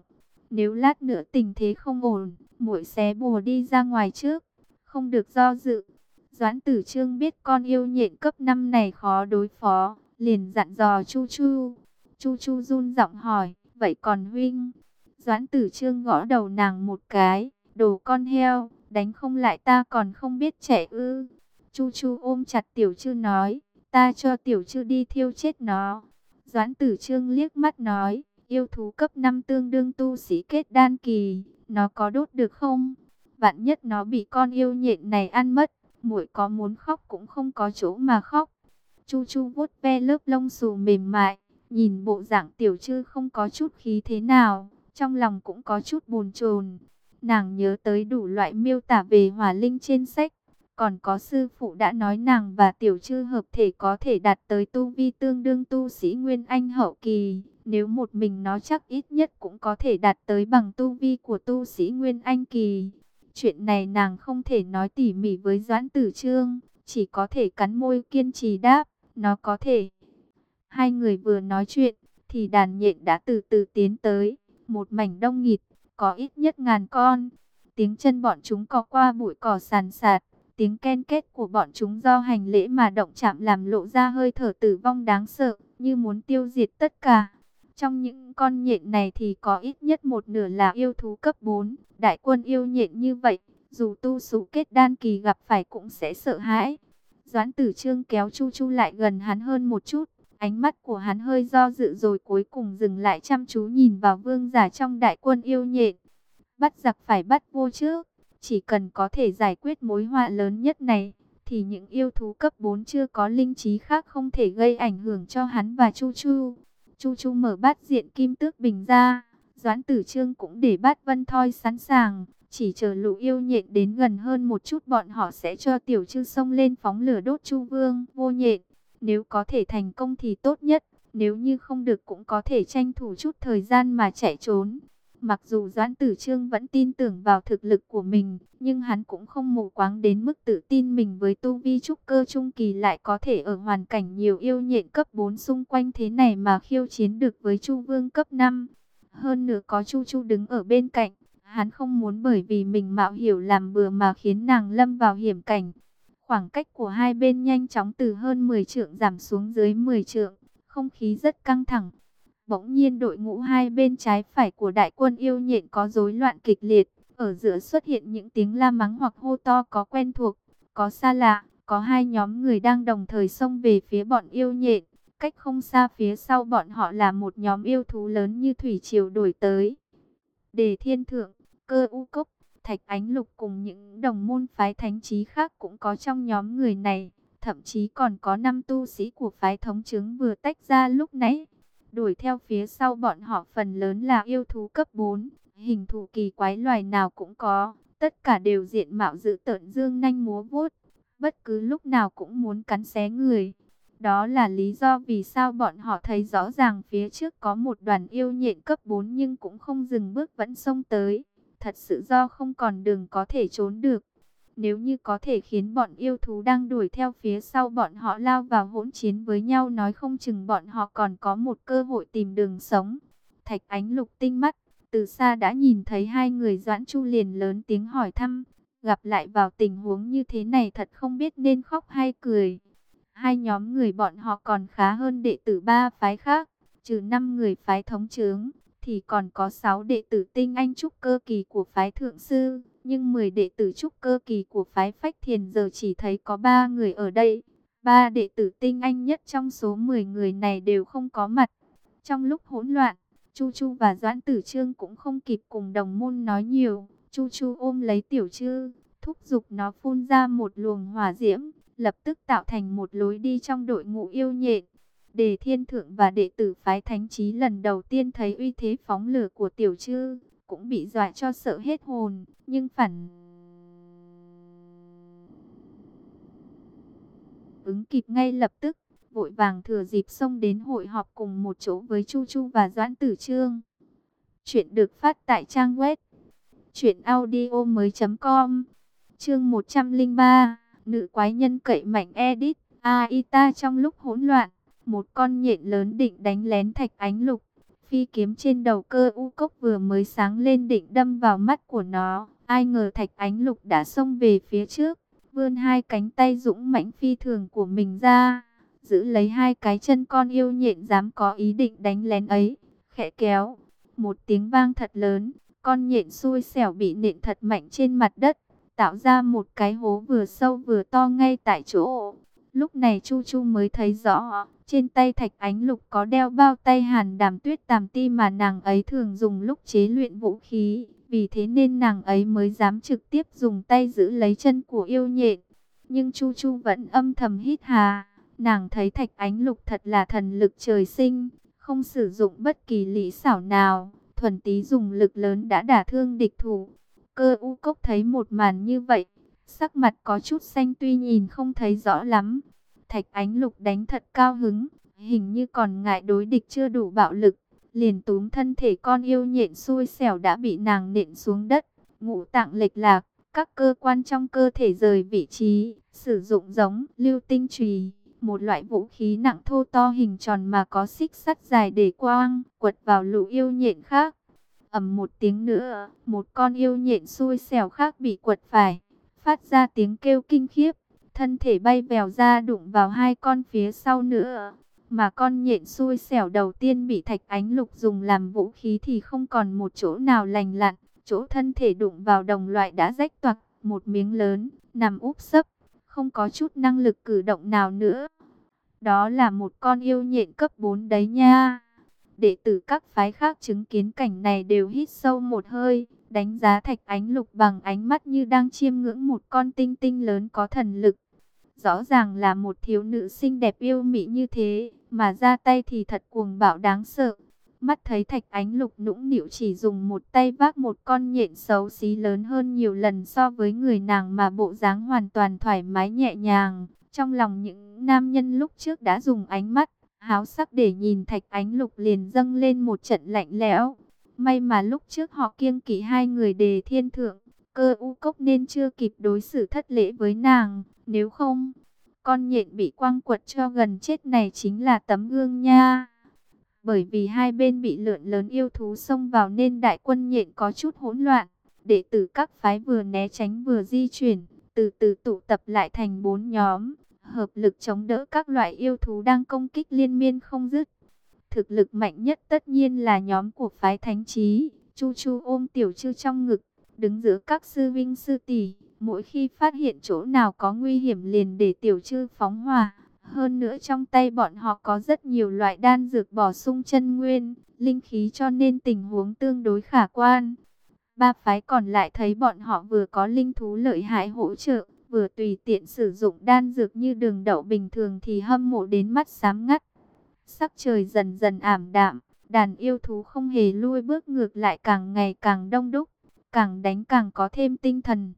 [SPEAKER 1] Nếu lát nữa tình thế không ổn, muội xé bùa đi ra ngoài trước, không được do dự. Doãn tử trương biết con yêu nhện cấp 5 này khó đối phó, liền dặn dò Chu Chu. Chu Chu run giọng hỏi, vậy còn huynh? Doãn tử trương gõ đầu nàng một cái, đồ con heo, đánh không lại ta còn không biết trẻ ư. Chu Chu ôm chặt tiểu chư nói, ta cho tiểu chư đi thiêu chết nó. Doãn tử trương liếc mắt nói, yêu thú cấp 5 tương đương tu sĩ kết đan kỳ, nó có đốt được không? Vạn nhất nó bị con yêu nhện này ăn mất, muội có muốn khóc cũng không có chỗ mà khóc. Chu Chu vuốt ve lớp lông xù mềm mại, nhìn bộ dạng tiểu chư không có chút khí thế nào, trong lòng cũng có chút buồn chồn. Nàng nhớ tới đủ loại miêu tả về hỏa linh trên sách, còn có sư phụ đã nói nàng và tiểu chư hợp thể có thể đạt tới tu vi tương đương tu sĩ Nguyên Anh hậu kỳ. Nếu một mình nó chắc ít nhất cũng có thể đạt tới bằng tu vi của tu sĩ Nguyên Anh kỳ. Chuyện này nàng không thể nói tỉ mỉ với Doãn Tử Trương, chỉ có thể cắn môi kiên trì đáp, nó có thể. Hai người vừa nói chuyện, thì đàn nhện đã từ từ tiến tới, một mảnh đông nghịt, có ít nhất ngàn con. Tiếng chân bọn chúng có qua bụi cỏ sàn sạt, tiếng ken kết của bọn chúng do hành lễ mà động chạm làm lộ ra hơi thở tử vong đáng sợ, như muốn tiêu diệt tất cả. Trong những con nhện này thì có ít nhất một nửa là yêu thú cấp 4. Đại quân yêu nhện như vậy, dù tu sú kết đan kỳ gặp phải cũng sẽ sợ hãi. Doãn tử trương kéo Chu Chu lại gần hắn hơn một chút. Ánh mắt của hắn hơi do dự rồi cuối cùng dừng lại chăm chú nhìn vào vương giả trong đại quân yêu nhện. Bắt giặc phải bắt vô trước. Chỉ cần có thể giải quyết mối họa lớn nhất này, thì những yêu thú cấp 4 chưa có linh trí khác không thể gây ảnh hưởng cho hắn và Chu Chu. Chu Chu mở bát diện kim tước bình ra, Doãn Tử Trương cũng để bát vân thoi sẵn sàng, chỉ chờ lũ yêu nhện đến gần hơn một chút bọn họ sẽ cho tiểu chư sông lên phóng lửa đốt Chu Vương, vô nhện. Nếu có thể thành công thì tốt nhất, nếu như không được cũng có thể tranh thủ chút thời gian mà chạy trốn. Mặc dù Doãn Tử Trương vẫn tin tưởng vào thực lực của mình, nhưng hắn cũng không mù quáng đến mức tự tin mình với tu vi trúc cơ trung kỳ lại có thể ở hoàn cảnh nhiều yêu nhện cấp 4 xung quanh thế này mà khiêu chiến được với Chu Vương cấp 5. Hơn nữa có Chu Chu đứng ở bên cạnh, hắn không muốn bởi vì mình mạo hiểu làm bừa mà khiến nàng lâm vào hiểm cảnh. Khoảng cách của hai bên nhanh chóng từ hơn 10 trượng giảm xuống dưới 10 trượng, không khí rất căng thẳng. Bỗng nhiên đội ngũ hai bên trái phải của đại quân yêu nhện có rối loạn kịch liệt, ở giữa xuất hiện những tiếng la mắng hoặc hô to có quen thuộc, có xa lạ, có hai nhóm người đang đồng thời xông về phía bọn yêu nhện. Cách không xa phía sau bọn họ là một nhóm yêu thú lớn như thủy triều đổi tới. Đề thiên thượng, cơ u cốc, thạch ánh lục cùng những đồng môn phái thánh trí khác cũng có trong nhóm người này. Thậm chí còn có năm tu sĩ của phái thống chứng vừa tách ra lúc nãy. Đuổi theo phía sau bọn họ phần lớn là yêu thú cấp 4, hình thù kỳ quái loài nào cũng có. Tất cả đều diện mạo dự tợn dương nanh múa vuốt, bất cứ lúc nào cũng muốn cắn xé người. Đó là lý do vì sao bọn họ thấy rõ ràng phía trước có một đoàn yêu nhện cấp 4 nhưng cũng không dừng bước vẫn xông tới. Thật sự do không còn đường có thể trốn được. Nếu như có thể khiến bọn yêu thú đang đuổi theo phía sau bọn họ lao vào hỗn chiến với nhau nói không chừng bọn họ còn có một cơ hội tìm đường sống. Thạch ánh lục tinh mắt, từ xa đã nhìn thấy hai người doãn chu liền lớn tiếng hỏi thăm. Gặp lại vào tình huống như thế này thật không biết nên khóc hay cười. Hai nhóm người bọn họ còn khá hơn đệ tử ba phái khác, trừ năm người phái thống trướng, thì còn có sáu đệ tử tinh anh trúc cơ kỳ của phái thượng sư, nhưng 10 đệ tử trúc cơ kỳ của phái phách thiền giờ chỉ thấy có ba người ở đây. Ba đệ tử tinh anh nhất trong số 10 người này đều không có mặt. Trong lúc hỗn loạn, Chu Chu và Doãn Tử Trương cũng không kịp cùng đồng môn nói nhiều. Chu Chu ôm lấy tiểu trư, thúc giục nó phun ra một luồng hỏa diễm, lập tức tạo thành một lối đi trong đội ngũ yêu nhện. Đề thiên thượng và đệ tử phái thánh trí lần đầu tiên thấy uy thế phóng lửa của tiểu chư cũng bị dọa cho sợ hết hồn, nhưng phản ứng kịp ngay lập tức, vội vàng thừa dịp xông đến hội họp cùng một chỗ với Chu Chu và Doãn Tử Trương. Chuyện được phát tại trang web truyệnaudiomoi.com. Chương 103, nữ quái nhân cậy mạnh edit. Aita trong lúc hỗn loạn, một con nhện lớn định đánh lén Thạch Ánh Lục, Phi kiếm trên đầu cơ u cốc vừa mới sáng lên định đâm vào mắt của nó. Ai ngờ thạch ánh lục đã xông về phía trước. Vươn hai cánh tay dũng mãnh phi thường của mình ra. Giữ lấy hai cái chân con yêu nhện dám có ý định đánh lén ấy. Khẽ kéo. Một tiếng vang thật lớn. Con nhện xui xẻo bị nện thật mạnh trên mặt đất. Tạo ra một cái hố vừa sâu vừa to ngay tại chỗ. Lúc này Chu Chu mới thấy rõ, trên tay Thạch Ánh Lục có đeo bao tay hàn đàm tuyết tàm ti mà nàng ấy thường dùng lúc chế luyện vũ khí. Vì thế nên nàng ấy mới dám trực tiếp dùng tay giữ lấy chân của yêu nhện. Nhưng Chu Chu vẫn âm thầm hít hà. Nàng thấy Thạch Ánh Lục thật là thần lực trời sinh, không sử dụng bất kỳ lý xảo nào. Thuần tí dùng lực lớn đã đả thương địch thủ. Cơ u cốc thấy một màn như vậy, Sắc mặt có chút xanh tuy nhìn không thấy rõ lắm. Thạch ánh lục đánh thật cao hứng, hình như còn ngại đối địch chưa đủ bạo lực. Liền túm thân thể con yêu nhện xui xẻo đã bị nàng nện xuống đất, ngũ tạng lệch lạc, các cơ quan trong cơ thể rời vị trí, sử dụng giống lưu tinh trùy, một loại vũ khí nặng thô to hình tròn mà có xích sắt dài để quang, quật vào lũ yêu nhện khác. ầm một tiếng nữa, một con yêu nhện xui xẻo khác bị quật phải phát ra tiếng kêu kinh khiếp, thân thể bay vèo ra đụng vào hai con phía sau nữa. Mà con nhện xui xẻo đầu tiên bị thạch ánh lục dùng làm vũ khí thì không còn một chỗ nào lành lặn, chỗ thân thể đụng vào đồng loại đã rách toạc, một miếng lớn, nằm úp sấp, không có chút năng lực cử động nào nữa. Đó là một con yêu nhện cấp 4 đấy nha. Đệ tử các phái khác chứng kiến cảnh này đều hít sâu một hơi đánh giá thạch ánh lục bằng ánh mắt như đang chiêm ngưỡng một con tinh tinh lớn có thần lực. Rõ ràng là một thiếu nữ xinh đẹp yêu mị như thế, mà ra tay thì thật cuồng bạo đáng sợ. Mắt thấy thạch ánh lục nũng nịu chỉ dùng một tay vác một con nhện xấu xí lớn hơn nhiều lần so với người nàng mà bộ dáng hoàn toàn thoải mái nhẹ nhàng. Trong lòng những nam nhân lúc trước đã dùng ánh mắt, háo sắc để nhìn thạch ánh lục liền dâng lên một trận lạnh lẽo. May mà lúc trước họ kiêng kỵ hai người đề thiên thượng, cơ u cốc nên chưa kịp đối xử thất lễ với nàng. Nếu không, con nhện bị quăng quật cho gần chết này chính là tấm gương nha. Bởi vì hai bên bị lượn lớn yêu thú xông vào nên đại quân nhện có chút hỗn loạn. Đệ tử các phái vừa né tránh vừa di chuyển, từ từ tụ tập lại thành bốn nhóm, hợp lực chống đỡ các loại yêu thú đang công kích liên miên không dứt. Thực lực mạnh nhất tất nhiên là nhóm của phái thánh trí, Chu Chu ôm tiểu chư trong ngực, đứng giữa các sư vinh sư tỷ, mỗi khi phát hiện chỗ nào có nguy hiểm liền để tiểu chư phóng hỏa. Hơn nữa trong tay bọn họ có rất nhiều loại đan dược bổ sung chân nguyên, linh khí cho nên tình huống tương đối khả quan. Ba phái còn lại thấy bọn họ vừa có linh thú lợi hại hỗ trợ, vừa tùy tiện sử dụng đan dược như đường đậu bình thường thì hâm mộ đến mắt sáng ngắt. Sắc trời dần dần ảm đạm, đàn yêu thú không hề lui bước ngược lại càng ngày càng đông đúc, càng đánh càng có thêm tinh thần.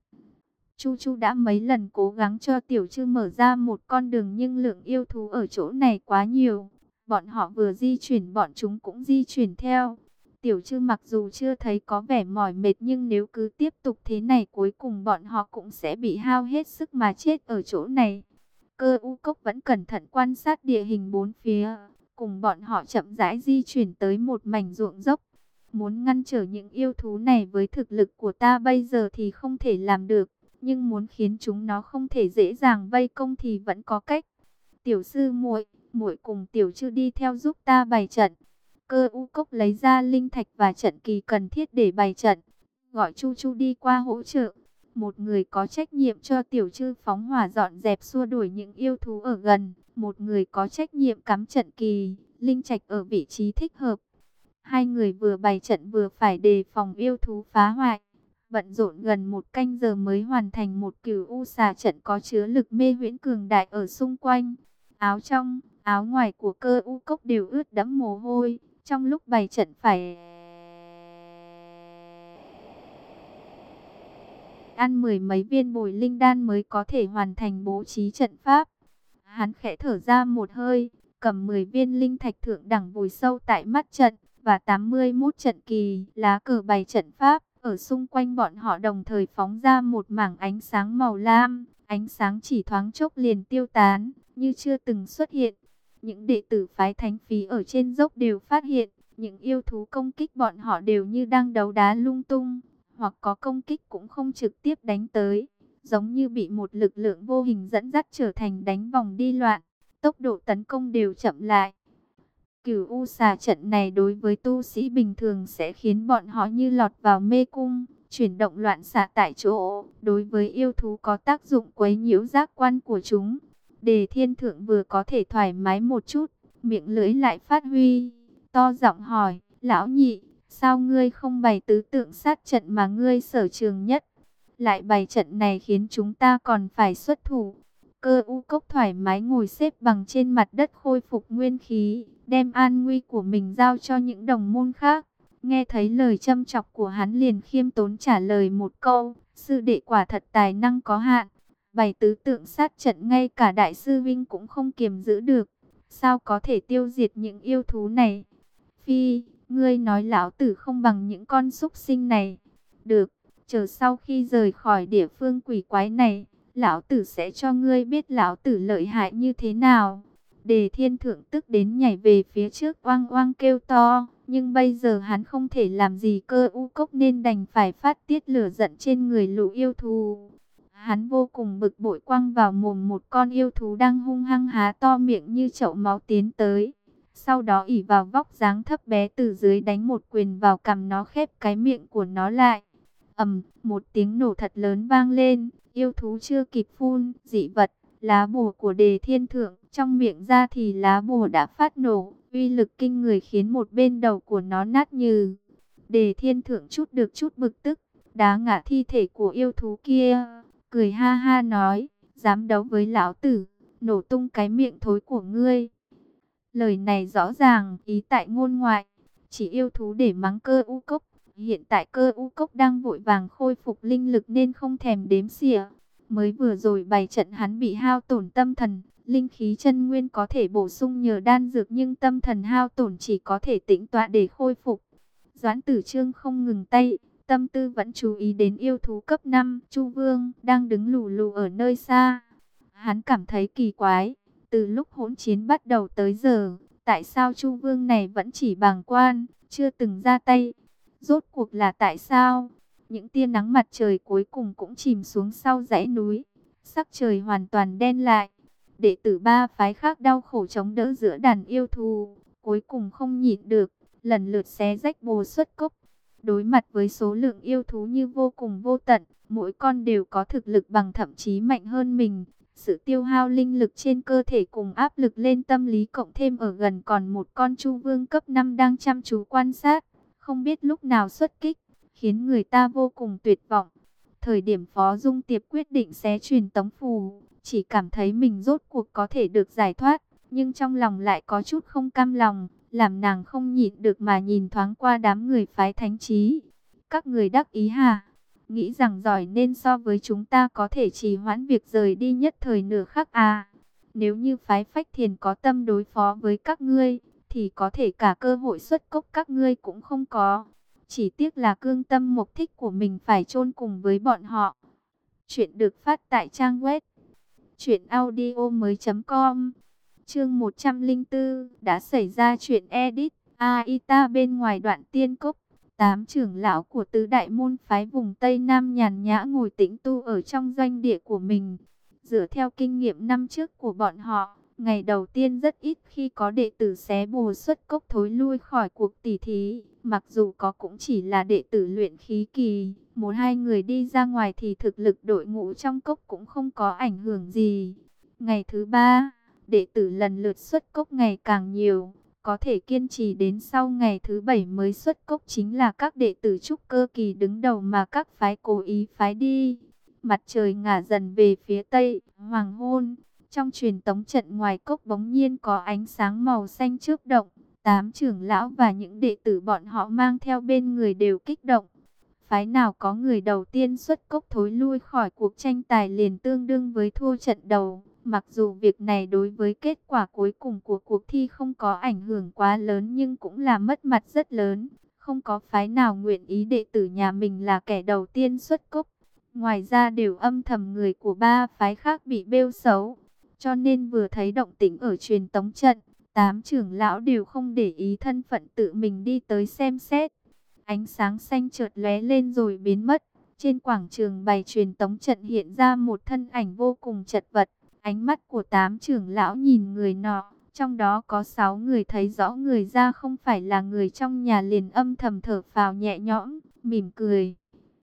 [SPEAKER 1] Chu Chu đã mấy lần cố gắng cho Tiểu Trư mở ra một con đường nhưng lượng yêu thú ở chỗ này quá nhiều. Bọn họ vừa di chuyển bọn chúng cũng di chuyển theo. Tiểu Trư mặc dù chưa thấy có vẻ mỏi mệt nhưng nếu cứ tiếp tục thế này cuối cùng bọn họ cũng sẽ bị hao hết sức mà chết ở chỗ này. Cơ u cốc vẫn cẩn thận quan sát địa hình bốn phía, cùng bọn họ chậm rãi di chuyển tới một mảnh ruộng dốc. Muốn ngăn trở những yêu thú này với thực lực của ta bây giờ thì không thể làm được nhưng muốn khiến chúng nó không thể dễ dàng vây công thì vẫn có cách. Tiểu sư muội, muội cùng tiểu chư đi theo giúp ta bày trận. Cơ u cốc lấy ra linh thạch và trận kỳ cần thiết để bày trận, gọi Chu Chu đi qua hỗ trợ. Một người có trách nhiệm cho tiểu chư phóng hỏa dọn dẹp xua đuổi những yêu thú ở gần, một người có trách nhiệm cắm trận kỳ, linh trạch ở vị trí thích hợp. Hai người vừa bày trận vừa phải đề phòng yêu thú phá hoại bận rộn gần một canh giờ mới hoàn thành một cửu u xà trận có chứa lực mê huyễn cường đại ở xung quanh. Áo trong, áo ngoài của cơ u cốc đều ướt đẫm mồ hôi, trong lúc bày trận phải ăn mười mấy viên bồi linh đan mới có thể hoàn thành bố trí trận pháp. Hắn khẽ thở ra một hơi, cầm 10 viên linh thạch thượng đẳng vùi sâu tại mắt trận và 81 trận kỳ lá cờ bày trận pháp. Ở xung quanh bọn họ đồng thời phóng ra một mảng ánh sáng màu lam, ánh sáng chỉ thoáng chốc liền tiêu tán, như chưa từng xuất hiện. Những đệ tử phái thánh phí ở trên dốc đều phát hiện, những yêu thú công kích bọn họ đều như đang đấu đá lung tung, hoặc có công kích cũng không trực tiếp đánh tới, giống như bị một lực lượng vô hình dẫn dắt trở thành đánh vòng đi loạn, tốc độ tấn công đều chậm lại. Cửu U xà trận này đối với tu sĩ bình thường sẽ khiến bọn họ như lọt vào mê cung, chuyển động loạn xạ tại chỗ. Đối với yêu thú có tác dụng quấy nhiễu giác quan của chúng. Đề thiên thượng vừa có thể thoải mái một chút, miệng lưỡi lại phát huy. To giọng hỏi, lão nhị, sao ngươi không bày tứ tượng sát trận mà ngươi sở trường nhất? Lại bày trận này khiến chúng ta còn phải xuất thủ. Cơ u cốc thoải mái ngồi xếp bằng trên mặt đất khôi phục nguyên khí, đem an nguy của mình giao cho những đồng môn khác. Nghe thấy lời châm chọc của hắn liền khiêm tốn trả lời một câu, sư đệ quả thật tài năng có hạn. Bày tứ tượng sát trận ngay cả đại sư Vinh cũng không kiềm giữ được. Sao có thể tiêu diệt những yêu thú này? Phi, ngươi nói lão tử không bằng những con súc sinh này. Được, chờ sau khi rời khỏi địa phương quỷ quái này, lão tử sẽ cho ngươi biết lão tử lợi hại như thế nào. Đề thiên thượng tức đến nhảy về phía trước oang oang kêu to, nhưng bây giờ hắn không thể làm gì cơ u cốc nên đành phải phát tiết lửa giận trên người lũ yêu thú. Hắn vô cùng bực bội quăng vào mồm một con yêu thú đang hung hăng há to miệng như chậu máu tiến tới. Sau đó ỉ vào vóc dáng thấp bé từ dưới đánh một quyền vào cằm nó khép cái miệng của nó lại ầm, một tiếng nổ thật lớn vang lên, yêu thú chưa kịp phun, dị vật, lá bùa của đề thiên thượng trong miệng ra thì lá bùa đã phát nổ, uy lực kinh người khiến một bên đầu của nó nát như. Đề thiên thượng chút được chút bực tức, đá ngã thi thể của yêu thú kia, cười ha ha nói, dám đấu với lão tử, nổ tung cái miệng thối của ngươi. Lời này rõ ràng, ý tại ngôn ngoại, chỉ yêu thú để mắng cơ u cốc. Hiện tại cơ u cốc đang vội vàng khôi phục linh lực nên không thèm đếm xỉa. Mới vừa rồi bày trận hắn bị hao tổn tâm thần, linh khí chân nguyên có thể bổ sung nhờ đan dược nhưng tâm thần hao tổn chỉ có thể tĩnh tọa để khôi phục. Doãn tử trương không ngừng tay, tâm tư vẫn chú ý đến yêu thú cấp 5, Chu Vương, đang đứng lù lù ở nơi xa. Hắn cảm thấy kỳ quái, từ lúc hỗn chiến bắt đầu tới giờ, tại sao Chu Vương này vẫn chỉ bàng quan, chưa từng ra tay? Rốt cuộc là tại sao? Những tia nắng mặt trời cuối cùng cũng chìm xuống sau dãy núi, sắc trời hoàn toàn đen lại. Đệ tử ba phái khác đau khổ chống đỡ giữa đàn yêu thù, cuối cùng không nhịn được, lần lượt xé rách bồ xuất cốc. Đối mặt với số lượng yêu thú như vô cùng vô tận, mỗi con đều có thực lực bằng thậm chí mạnh hơn mình. Sự tiêu hao linh lực trên cơ thể cùng áp lực lên tâm lý cộng thêm ở gần còn một con chu vương cấp 5 đang chăm chú quan sát, không biết lúc nào xuất kích, khiến người ta vô cùng tuyệt vọng. Thời điểm Phó Dung Tiệp quyết định xé truyền tống phù, chỉ cảm thấy mình rốt cuộc có thể được giải thoát, nhưng trong lòng lại có chút không cam lòng, làm nàng không nhịn được mà nhìn thoáng qua đám người phái thánh trí. Các người đắc ý hà, nghĩ rằng giỏi nên so với chúng ta có thể trì hoãn việc rời đi nhất thời nửa khắc à. Nếu như phái phách thiền có tâm đối phó với các ngươi, thì có thể cả cơ hội xuất cốc các ngươi cũng không có. Chỉ tiếc là cương tâm mục thích của mình phải chôn cùng với bọn họ. Chuyện được phát tại trang web chuyện audio mới.com Chương 104 đã xảy ra chuyện edit Aita bên ngoài đoạn tiên cốc. Tám trưởng lão của tứ đại môn phái vùng Tây Nam nhàn nhã ngồi tĩnh tu ở trong doanh địa của mình. Dựa theo kinh nghiệm năm trước của bọn họ, ngày đầu tiên rất ít khi có đệ tử xé bùa xuất cốc thối lui khỏi cuộc tỷ thí. Mặc dù có cũng chỉ là đệ tử luyện khí kỳ, một hai người đi ra ngoài thì thực lực đội ngũ trong cốc cũng không có ảnh hưởng gì. Ngày thứ ba, đệ tử lần lượt xuất cốc ngày càng nhiều, có thể kiên trì đến sau ngày thứ bảy mới xuất cốc chính là các đệ tử trúc cơ kỳ đứng đầu mà các phái cố ý phái đi. Mặt trời ngả dần về phía tây, hoàng hôn, trong truyền tống trận ngoài cốc bỗng nhiên có ánh sáng màu xanh chớp động, tám trưởng lão và những đệ tử bọn họ mang theo bên người đều kích động. Phái nào có người đầu tiên xuất cốc thối lui khỏi cuộc tranh tài liền tương đương với thua trận đầu. Mặc dù việc này đối với kết quả cuối cùng của cuộc thi không có ảnh hưởng quá lớn nhưng cũng là mất mặt rất lớn. Không có phái nào nguyện ý đệ tử nhà mình là kẻ đầu tiên xuất cốc. Ngoài ra đều âm thầm người của ba phái khác bị bêu xấu. Cho nên vừa thấy động tĩnh ở truyền tống trận, tám trưởng lão đều không để ý thân phận tự mình đi tới xem xét. Ánh sáng xanh chợt lóe lên rồi biến mất. Trên quảng trường bày truyền tống trận hiện ra một thân ảnh vô cùng chật vật. Ánh mắt của tám trưởng lão nhìn người nọ, trong đó có sáu người thấy rõ người ra không phải là người trong nhà liền âm thầm thở phào nhẹ nhõm, mỉm cười.